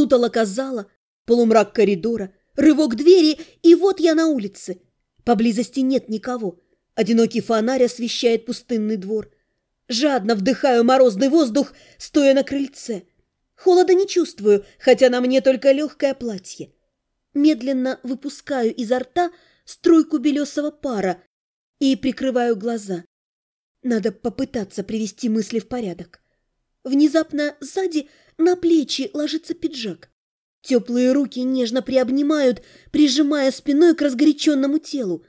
Сутолока зала, полумрак коридора, рывок двери, и вот я на улице. Поблизости нет никого. Одинокий фонарь освещает пустынный двор. Жадно вдыхаю морозный воздух, стоя на крыльце. Холода не чувствую, хотя на мне только легкое платье. Медленно выпускаю изо рта струйку белесого пара и прикрываю глаза. Надо попытаться привести мысли в порядок. Внезапно сзади на плечи ложится пиджак. Теплые руки нежно приобнимают, прижимая спиной к разгоряченному телу.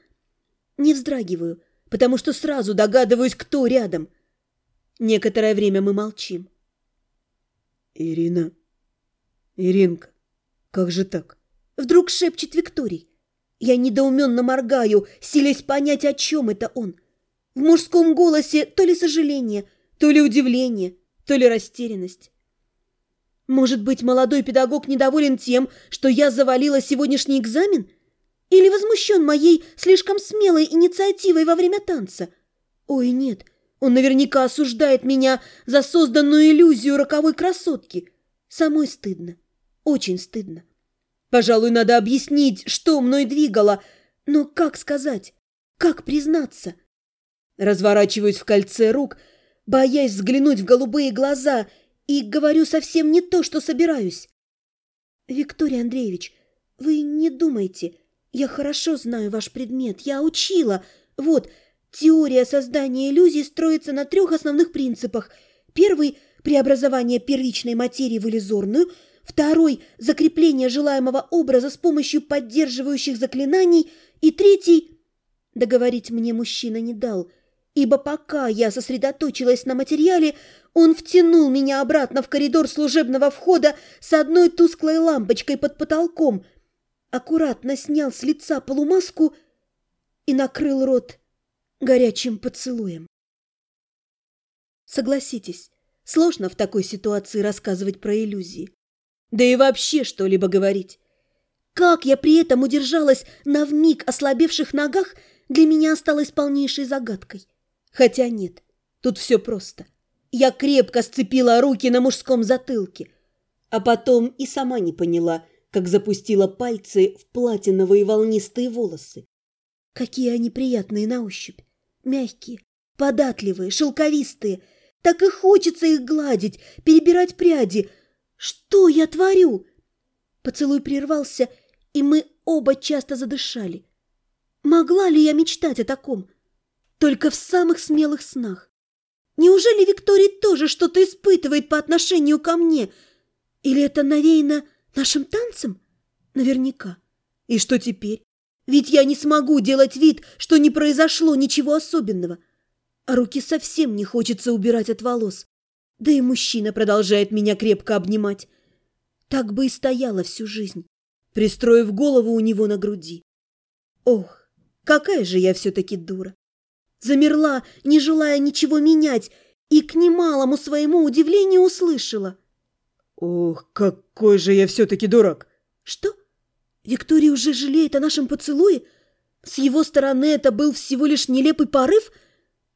Не вздрагиваю, потому что сразу догадываюсь, кто рядом. Некоторое время мы молчим. «Ирина, Иринка, как же так?» Вдруг шепчет Викторий. Я недоуменно моргаю, силясь понять, о чем это он. В мужском голосе то ли сожаление, то ли удивление, то ли растерянность. Может быть, молодой педагог недоволен тем, что я завалила сегодняшний экзамен? Или возмущен моей слишком смелой инициативой во время танца? Ой, нет, он наверняка осуждает меня за созданную иллюзию роковой красотки. Самой стыдно, очень стыдно. Пожалуй, надо объяснить, что мной двигало, но как сказать, как признаться? Разворачиваюсь в кольце рук, боясь взглянуть в голубые глаза, и говорю совсем не то, что собираюсь. Виктория Андреевич, вы не думайте, я хорошо знаю ваш предмет, я учила. Вот, Теория создания иллюзий строится на трех основных принципах. Первый – преобразование первичной материи в иллюзорную. Второй – закрепление желаемого образа с помощью поддерживающих заклинаний. И третий – договорить мне мужчина не дал, ибо пока я сосредоточилась на материале, он втянул меня обратно в коридор служебного входа с одной тусклой лампочкой под потолком, аккуратно снял с лица полумаску и накрыл рот горячим поцелуем. Согласитесь, сложно в такой ситуации рассказывать про иллюзии. Да и вообще что-либо говорить. Как я при этом удержалась на вмиг ослабевших ногах, для меня осталось полнейшей загадкой. Хотя нет, тут все просто. Я крепко сцепила руки на мужском затылке, а потом и сама не поняла, как запустила пальцы в платиновые волнистые волосы. Какие они приятные на ощупь. Мягкие, податливые, шелковистые. Так и хочется их гладить, перебирать пряди. Что я творю? Поцелуй прервался, и мы оба часто задышали. Могла ли я мечтать о таком? Только в самых смелых снах. Неужели Виктория тоже что-то испытывает по отношению ко мне? Или это навеяно нашим танцем? Наверняка. И что теперь? Ведь я не смогу делать вид, что не произошло ничего особенного. А руки совсем не хочется убирать от волос. Да и мужчина продолжает меня крепко обнимать. Так бы и стояла всю жизнь, пристроив голову у него на груди. Ох, какая же я все-таки дура. Замерла, не желая ничего менять, и к немалому своему удивлению услышала. Ох, какой же я все-таки дурак! Что? Виктория уже жалеет о нашем поцелуе? С его стороны это был всего лишь нелепый порыв?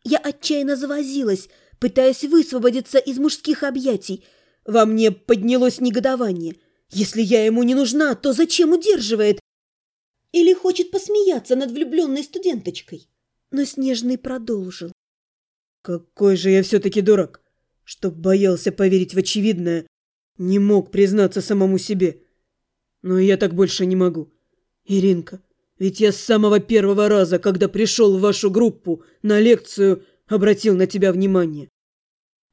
Я отчаянно завозилась, пытаясь высвободиться из мужских объятий. Во мне поднялось негодование. Если я ему не нужна, то зачем удерживает? Или хочет посмеяться над влюбленной студенточкой? Но Снежный продолжил. Какой же я все-таки дурак, что боялся поверить в очевидное, не мог признаться самому себе. Но я так больше не могу. Иринка, ведь я с самого первого раза, когда пришел в вашу группу на лекцию, обратил на тебя внимание.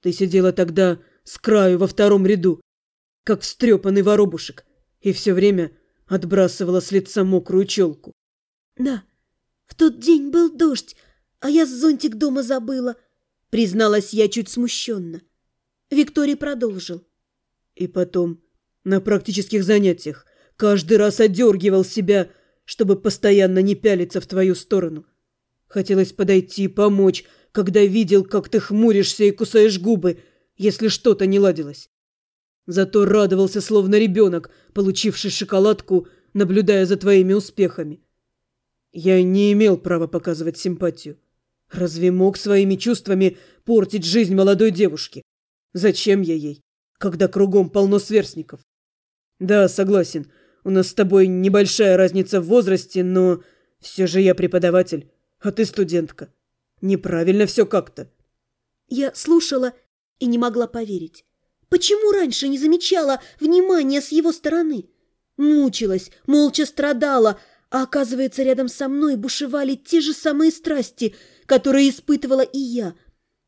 Ты сидела тогда с краю во втором ряду, как встрепанный воробушек, и все время отбрасывала с лица мокрую челку. Да, в тот день был дождь, а я зонтик дома забыла, призналась я чуть смущенно. Викторий продолжил. И потом, на практических занятиях, Каждый раз одергивал себя, чтобы постоянно не пялиться в твою сторону. Хотелось подойти и помочь, когда видел, как ты хмуришься и кусаешь губы, если что-то не ладилось. Зато радовался, словно ребенок, получивший шоколадку, наблюдая за твоими успехами. Я не имел права показывать симпатию. Разве мог своими чувствами портить жизнь молодой девушки? Зачем я ей, когда кругом полно сверстников? Да, согласен. У нас с тобой небольшая разница в возрасте, но все же я преподаватель, а ты студентка. Неправильно все как-то. Я слушала и не могла поверить. Почему раньше не замечала внимания с его стороны? Мучилась, молча страдала, а оказывается, рядом со мной бушевали те же самые страсти, которые испытывала и я,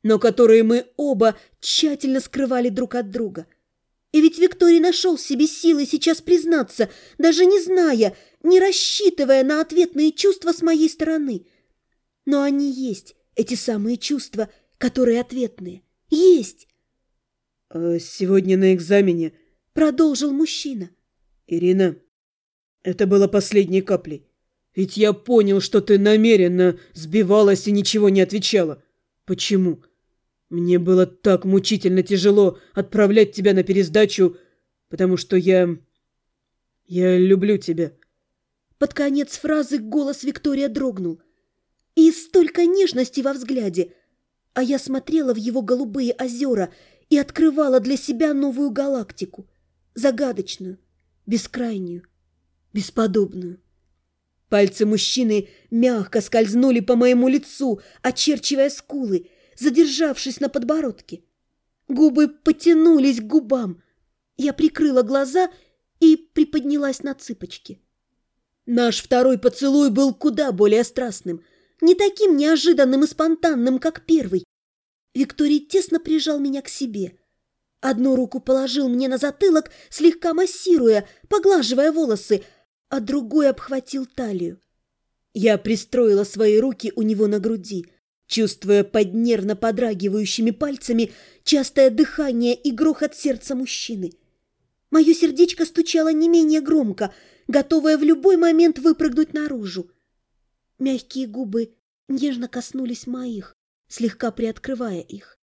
но которые мы оба тщательно скрывали друг от друга. И ведь Викторий нашел в себе силы сейчас признаться, даже не зная, не рассчитывая на ответные чувства с моей стороны. Но они есть, эти самые чувства, которые ответные. Есть. «А «Сегодня на экзамене», — продолжил мужчина. «Ирина, это было последней каплей. Ведь я понял, что ты намеренно сбивалась и ничего не отвечала. Почему? Мне было так мучительно тяжело отправлять тебя на пересдачу, потому что я... я люблю тебя». Под конец фразы голос Виктория дрогнул. И столько нежности во взгляде. А я смотрела в его голубые озера и открывала для себя новую галактику. Загадочную, бескрайнюю, бесподобную. Пальцы мужчины мягко скользнули по моему лицу, очерчивая скулы, задержавшись на подбородке. Губы потянулись к губам. Я прикрыла глаза и приподнялась на цыпочки. Наш второй поцелуй был куда более страстным, не таким неожиданным и спонтанным, как первый. Викторий тесно прижал меня к себе. Одну руку положил мне на затылок, слегка массируя, поглаживая волосы, а другой обхватил талию. Я пристроила свои руки у него на груди, чувствуя под нервно подрагивающими пальцами частое дыхание и грохот сердца мужчины. Мое сердечко стучало не менее громко — готовая в любой момент выпрыгнуть наружу. Мягкие губы нежно коснулись моих, слегка приоткрывая их.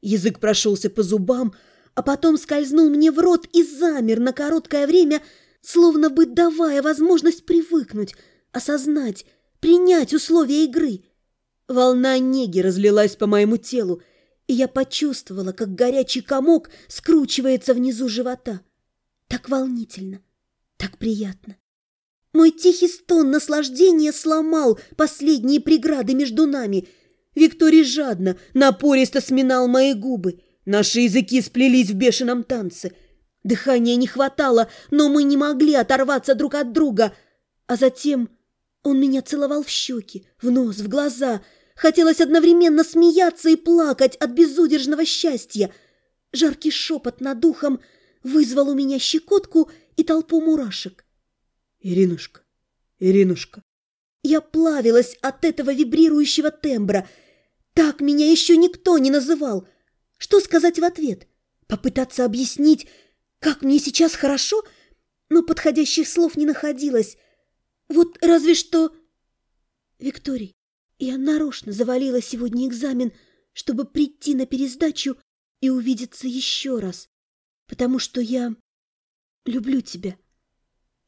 Язык прошелся по зубам, а потом скользнул мне в рот и замер на короткое время, словно бы давая возможность привыкнуть, осознать, принять условия игры. Волна неги разлилась по моему телу, и я почувствовала, как горячий комок скручивается внизу живота. Так волнительно, так приятно. Мой тихий стон наслаждения сломал последние преграды между нами. Викторий жадно, напористо сминал мои губы. Наши языки сплелись в бешеном танце. Дыхания не хватало, но мы не могли оторваться друг от друга. А затем он меня целовал в щеки, в нос, в глаза. Хотелось одновременно смеяться и плакать от безудержного счастья. Жаркий шепот над духом вызвал у меня щекотку и толпу мурашек. «Иринушка, Иринушка!» Я плавилась от этого вибрирующего тембра. Так меня еще никто не называл. Что сказать в ответ? Попытаться объяснить, как мне сейчас хорошо? Но подходящих слов не находилось. Вот разве что... Викторий, я нарочно завалила сегодня экзамен, чтобы прийти на пересдачу и увидеться еще раз, потому что я люблю тебя».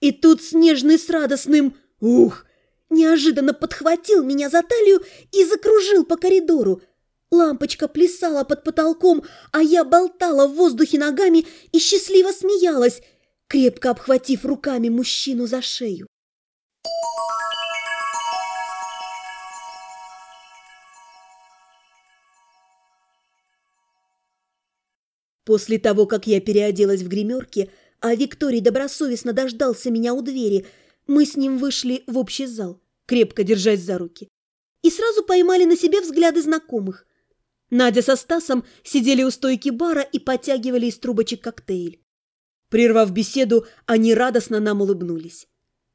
И тут Снежный с радостным «Ух!» неожиданно подхватил меня за талию и закружил по коридору. Лампочка плясала под потолком, а я болтала в воздухе ногами и счастливо смеялась, крепко обхватив руками мужчину за шею. После того, как я переоделась в гримерке, а Викторий добросовестно дождался меня у двери. Мы с ним вышли в общий зал, крепко держась за руки. И сразу поймали на себе взгляды знакомых. Надя со Стасом сидели у стойки бара и подтягивали из трубочек коктейль. Прервав беседу, они радостно нам улыбнулись.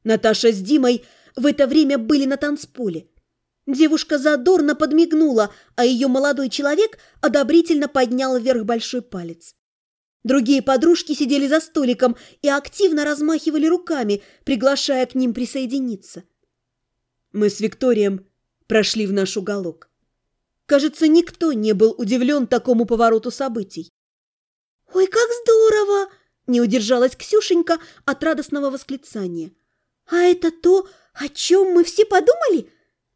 Наташа с Димой в это время были на танцполе. Девушка задорно подмигнула, а ее молодой человек одобрительно поднял вверх большой палец. Другие подружки сидели за столиком и активно размахивали руками, приглашая к ним присоединиться. Мы с Викторием прошли в наш уголок. Кажется, никто не был удивлен такому повороту событий. «Ой, как здорово!» – не удержалась Ксюшенька от радостного восклицания. «А это то, о чем мы все подумали?»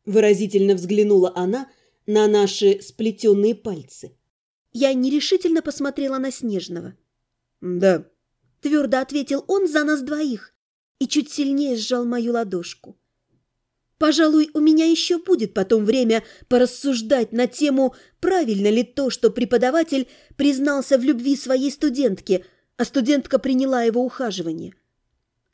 Выразительно взглянула она на наши сплетенные пальцы. Я нерешительно посмотрела на Снежного. «Да, — твердо ответил он за нас двоих и чуть сильнее сжал мою ладошку. Пожалуй, у меня еще будет потом время порассуждать на тему, правильно ли то, что преподаватель признался в любви своей студентке, а студентка приняла его ухаживание.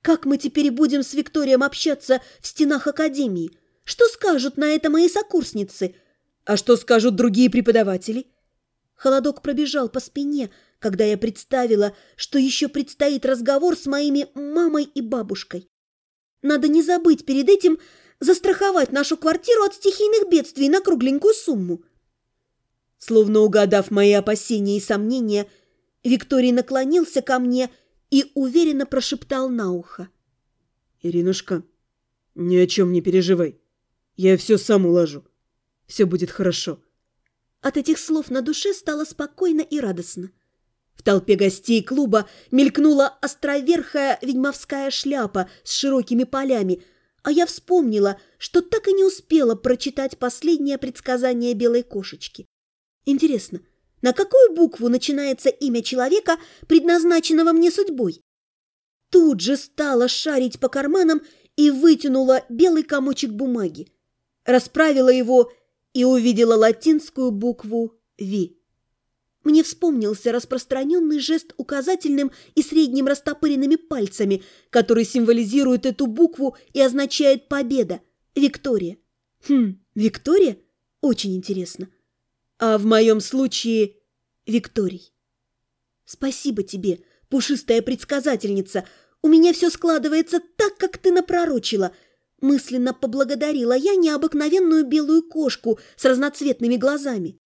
Как мы теперь будем с Викторием общаться в стенах академии? Что скажут на это мои сокурсницы? А что скажут другие преподаватели? Холодок пробежал по спине, когда я представила, что еще предстоит разговор с моими мамой и бабушкой. Надо не забыть перед этим застраховать нашу квартиру от стихийных бедствий на кругленькую сумму. Словно угадав мои опасения и сомнения, Викторий наклонился ко мне и уверенно прошептал на ухо. «Иринушка, ни о чем не переживай. Я все сам уложу. Все будет хорошо». От этих слов на душе стало спокойно и радостно. В толпе гостей клуба мелькнула островерхая ведьмовская шляпа с широкими полями, а я вспомнила, что так и не успела прочитать последнее предсказание белой кошечки. Интересно, на какую букву начинается имя человека, предназначенного мне судьбой? Тут же стала шарить по карманам и вытянула белый комочек бумаги. Расправила его и увидела латинскую букву «Ви». Мне вспомнился распространенный жест указательным и средним растопыренными пальцами, который символизирует эту букву и означает «победа», «Виктория». Хм, Виктория? Очень интересно. А в моем случае Викторий. Спасибо тебе, пушистая предсказательница. У меня все складывается так, как ты напророчила. Мысленно поблагодарила я необыкновенную белую кошку с разноцветными глазами.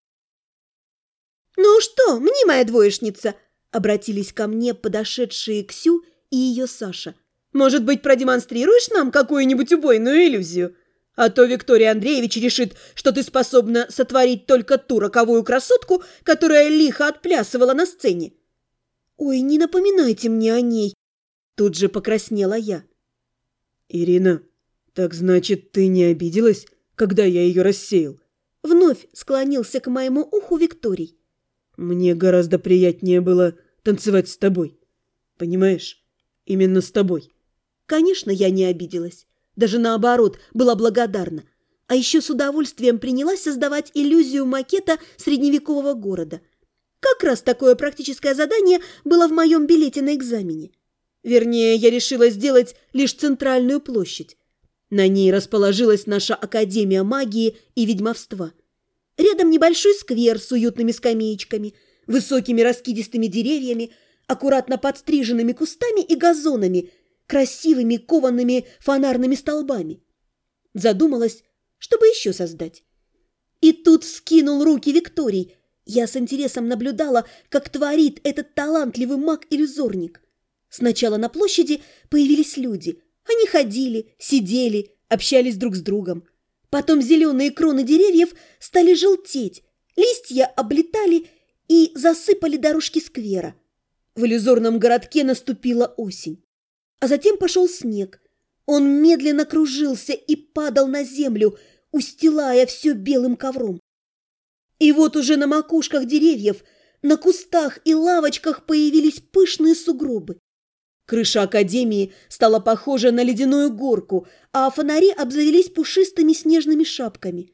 «Ну что, мнимая двоечница?» – обратились ко мне подошедшие Ксю и ее Саша. «Может быть, продемонстрируешь нам какую-нибудь убойную иллюзию? А то Виктория Андреевич решит, что ты способна сотворить только ту роковую красотку, которая лихо отплясывала на сцене». «Ой, не напоминайте мне о ней!» Тут же покраснела я. «Ирина, так значит, ты не обиделась, когда я ее рассеял?» Вновь склонился к моему уху Викторий. Мне гораздо приятнее было танцевать с тобой. Понимаешь? Именно с тобой. Конечно, я не обиделась. Даже наоборот, была благодарна. А еще с удовольствием принялась создавать иллюзию макета средневекового города. Как раз такое практическое задание было в моем билете на экзамене. Вернее, я решила сделать лишь центральную площадь. На ней расположилась наша Академия магии и ведьмовства – Рядом небольшой сквер с уютными скамеечками, высокими раскидистыми деревьями, аккуратно подстриженными кустами и газонами, красивыми коваными фонарными столбами. Задумалась, чтобы еще создать. И тут скинул руки Викторий. Я с интересом наблюдала, как творит этот талантливый маг-иллюзорник. Сначала на площади появились люди. Они ходили, сидели, общались друг с другом. Потом зеленые кроны деревьев стали желтеть, листья облетали и засыпали дорожки сквера. В иллюзорном городке наступила осень. А затем пошел снег. Он медленно кружился и падал на землю, устилая все белым ковром. И вот уже на макушках деревьев, на кустах и лавочках появились пышные сугробы. Крыша академии стала похожа на ледяную горку, а фонари обзавелись пушистыми снежными шапками.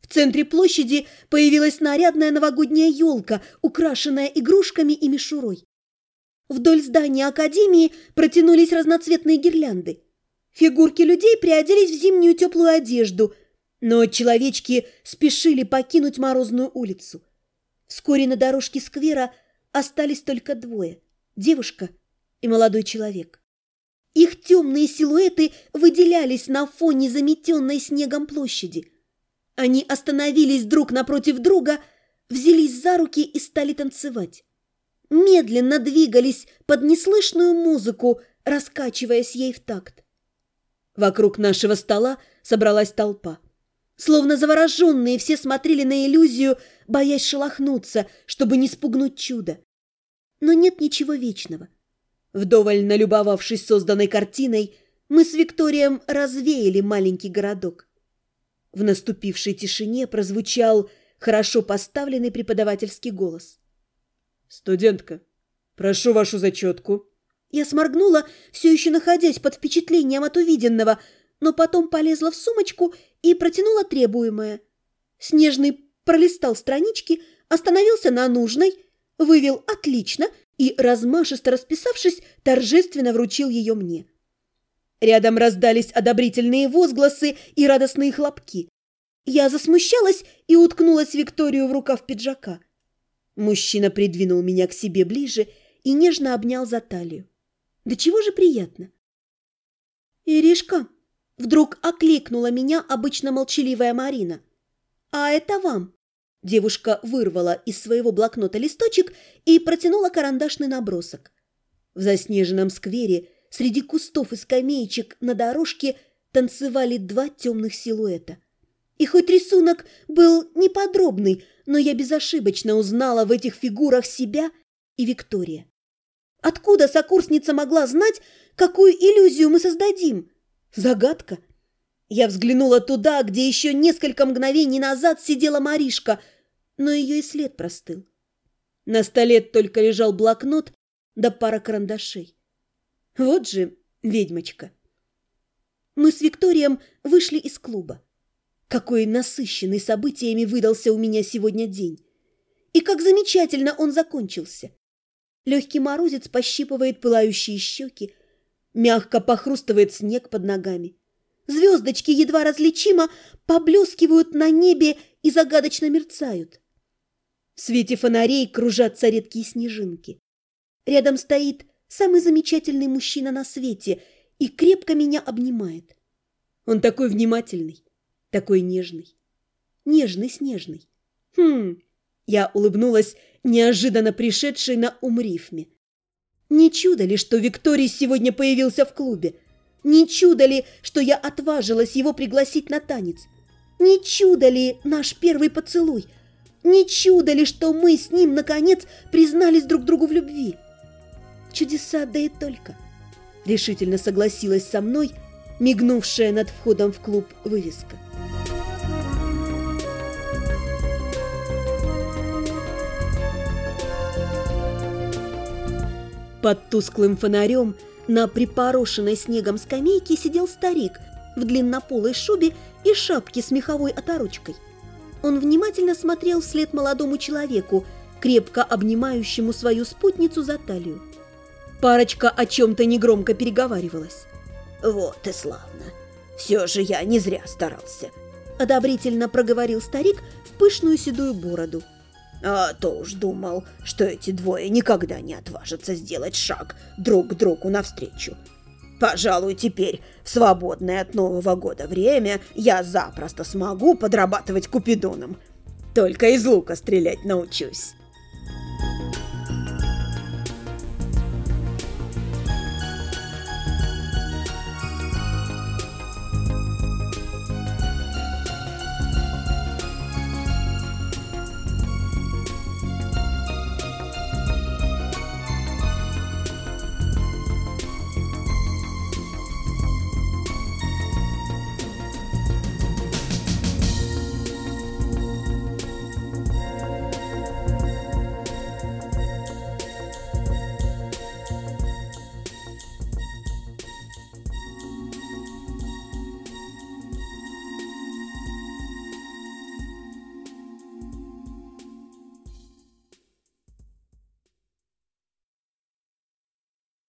В центре площади появилась нарядная новогодняя елка, украшенная игрушками и мишурой. Вдоль здания академии протянулись разноцветные гирлянды. Фигурки людей приоделись в зимнюю теплую одежду, но человечки спешили покинуть морозную улицу. Вскоре на дорожке сквера остались только двое – девушка – и молодой человек. Их темные силуэты выделялись на фоне заметенной снегом площади. Они остановились друг напротив друга, взялись за руки и стали танцевать. Медленно двигались под неслышную музыку, раскачиваясь ей в такт. Вокруг нашего стола собралась толпа. Словно завороженные все смотрели на иллюзию, боясь шелохнуться, чтобы не спугнуть чудо. Но нет ничего вечного. Вдоволь налюбовавшись созданной картиной, мы с Викторием развеяли маленький городок. В наступившей тишине прозвучал хорошо поставленный преподавательский голос. «Студентка, прошу вашу зачетку». Я сморгнула, все еще находясь под впечатлением от увиденного, но потом полезла в сумочку и протянула требуемое. Снежный пролистал странички, остановился на нужной, вывел «отлично» и, размашисто расписавшись, торжественно вручил ее мне. Рядом раздались одобрительные возгласы и радостные хлопки. Я засмущалась и уткнулась Викторию в рукав пиджака. Мужчина придвинул меня к себе ближе и нежно обнял за талию. Да чего же приятно. «Иришка!» — вдруг окликнула меня обычно молчаливая Марина. «А это вам!» Девушка вырвала из своего блокнота листочек и протянула карандашный набросок. В заснеженном сквере среди кустов и скамеечек на дорожке танцевали два темных силуэта. И хоть рисунок был неподробный, но я безошибочно узнала в этих фигурах себя и Виктория. Откуда сокурсница могла знать, какую иллюзию мы создадим? Загадка. Я взглянула туда, где еще несколько мгновений назад сидела Маришка, но ее и след простыл. На столе только лежал блокнот да пара карандашей. Вот же ведьмочка. Мы с Викторием вышли из клуба. Какой насыщенный событиями выдался у меня сегодня день. И как замечательно он закончился. Легкий морозец пощипывает пылающие щеки, мягко похрустывает снег под ногами. Звездочки едва различимо поблескивают на небе и загадочно мерцают. В свете фонарей кружатся редкие снежинки. Рядом стоит самый замечательный мужчина на свете и крепко меня обнимает. Он такой внимательный, такой нежный. Нежный-снежный. Хм, я улыбнулась неожиданно пришедшей на ум рифме. Не чудо ли, что Викторий сегодня появился в клубе? Не чудо ли, что я отважилась его пригласить на танец? Не чудо ли наш первый поцелуй? Не чудо ли, что мы с ним, наконец, признались друг другу в любви? Чудеса, да и только. Решительно согласилась со мной, мигнувшая над входом в клуб вывеска. Под тусклым фонарем на припорошенной снегом скамейке сидел старик в длиннополой шубе и шапке с меховой оторочкой. Он внимательно смотрел вслед молодому человеку, крепко обнимающему свою спутницу за талию. Парочка о чем-то негромко переговаривалась. «Вот и славно. Все же я не зря старался», – одобрительно проговорил старик в пышную седую бороду – а то уж думал, что эти двое никогда не отважатся сделать шаг друг к другу навстречу. Пожалуй, теперь, в свободное от Нового года время, я запросто смогу подрабатывать купидоном. Только из лука стрелять научусь.